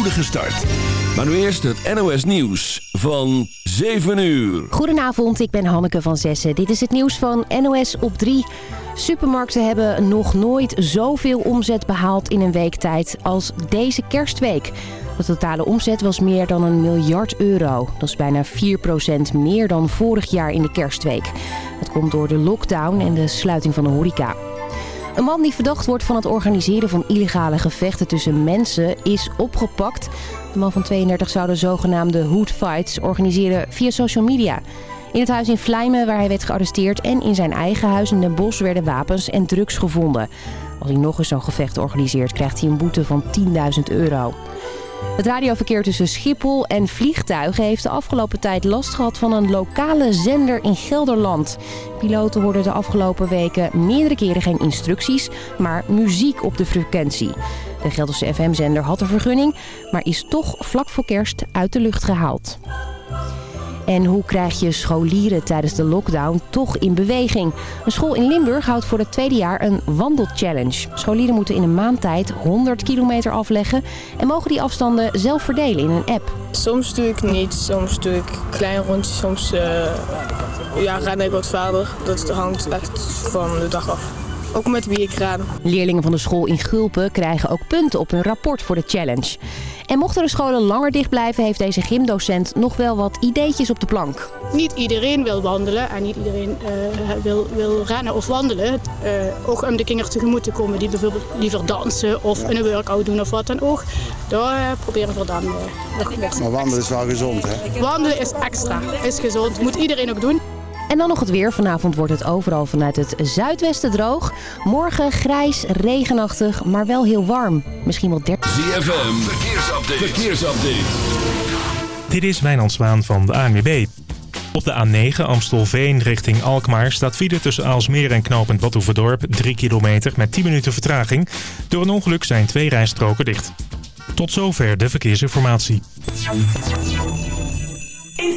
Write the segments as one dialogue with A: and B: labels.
A: spoedige start. Maar nu eerst het NOS Nieuws van 7 uur.
B: Goedenavond, ik ben Hanneke van Zessen. Dit is het nieuws van NOS op 3. Supermarkten hebben nog nooit zoveel omzet behaald in een week tijd als deze kerstweek. De totale omzet was meer dan een miljard euro. Dat is bijna 4% meer dan vorig jaar in de kerstweek. Dat komt door de lockdown en de sluiting van de horeca. Een man die verdacht wordt van het organiseren van illegale gevechten tussen mensen is opgepakt. De man van 32 zou de zogenaamde hood fights organiseren via social media. In het huis in Vlijmen waar hij werd gearresteerd en in zijn eigen huis in Den Bosch werden wapens en drugs gevonden. Als hij nog eens zo'n gevecht organiseert krijgt hij een boete van 10.000 euro. Het radioverkeer tussen Schiphol en vliegtuigen heeft de afgelopen tijd last gehad van een lokale zender in Gelderland. Piloten hoorden de afgelopen weken meerdere keren geen instructies, maar muziek op de frequentie. De Gelderse FM-zender had een vergunning, maar is toch vlak voor kerst uit de lucht gehaald. En hoe krijg je scholieren tijdens de lockdown toch in beweging? Een school in Limburg houdt voor het tweede jaar een wandelchallenge. Scholieren moeten in een maand tijd 100 kilometer afleggen... en mogen die afstanden zelf verdelen in een app.
C: Soms doe ik niet, soms doe ik klein rondjes, soms uh, ja, ren ik wat verder. Dat hangt echt van de dag af. Ook met wie ik ren.
B: Leerlingen van de school in Gulpen krijgen ook punten op hun rapport voor de challenge. En mochten de scholen langer dicht blijven, heeft deze gymdocent nog wel wat ideetjes op de plank.
C: Niet iedereen wil wandelen en niet iedereen uh, wil, wil rennen of wandelen. Uh, ook om de kinderen tegemoet te komen die bijvoorbeeld liever dansen of een workout doen of wat dan ook. Daar uh, proberen we dan nog
D: meer. Maar wandelen is wel gezond hè?
C: Wandelen is extra, is gezond. Moet iedereen ook doen.
B: En dan nog het weer. Vanavond wordt het overal vanuit het zuidwesten droog. Morgen grijs, regenachtig, maar wel heel warm. Misschien wel 30.
A: ZFM, verkeersupdate. verkeersupdate.
E: Dit is Wijnand Zwaan van de ANWB. Op de A9 Amstelveen richting Alkmaar staat file tussen Aalsmeer en knooppunt Badhoevedorp 3 kilometer met 10 minuten vertraging. Door een ongeluk zijn twee rijstroken dicht. Tot zover de verkeersinformatie.
F: In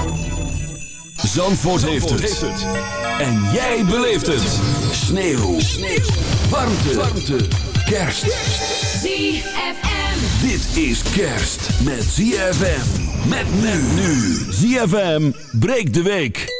A: Zandvoort, heeft, het. En jij beleeft het. Sneeuw. Sneeuw. Warmte. Warmte. Kerst.
F: ZFM.
A: Dit is kerst met ZFM. Met men nu. ZFM breekt de week.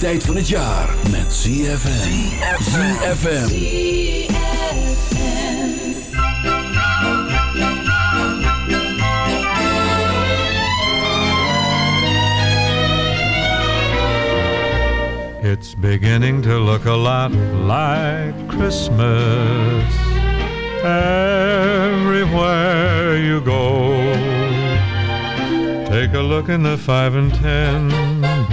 A: Tijd van het jaar met ZFM. ZFM.
G: It's beginning to look a lot like Christmas everywhere you go. Take a look in the five and ten,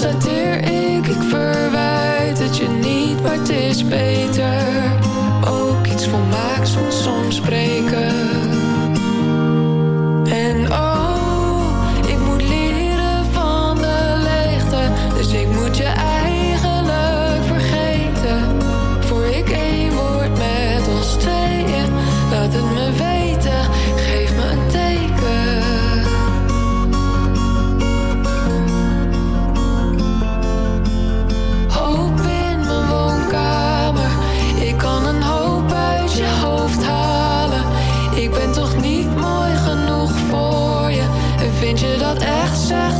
H: constateer ik, ik verwijt het je niet, maar het is beter. zegt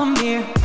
A: lachen meer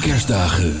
I: kerstdagen.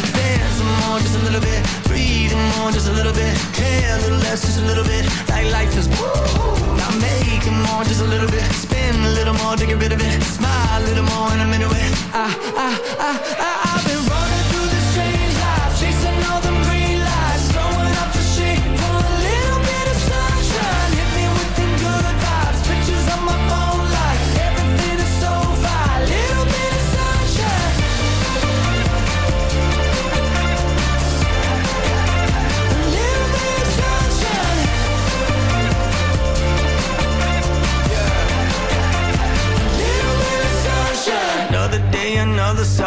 J: More, just a little bit, breathing more, just a little bit, care a little less, just a little bit, like life is woo. Now making more, just a little bit, spin a little more to get rid of it, smile a little more, and I'm into it. I, I, I, I, I've been running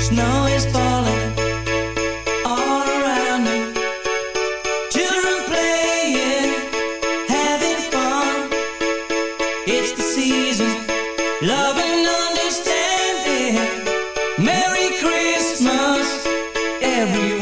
K: Snow is falling all around me. Children have having fun. It's the season, love and understanding. Merry Christmas, everyone.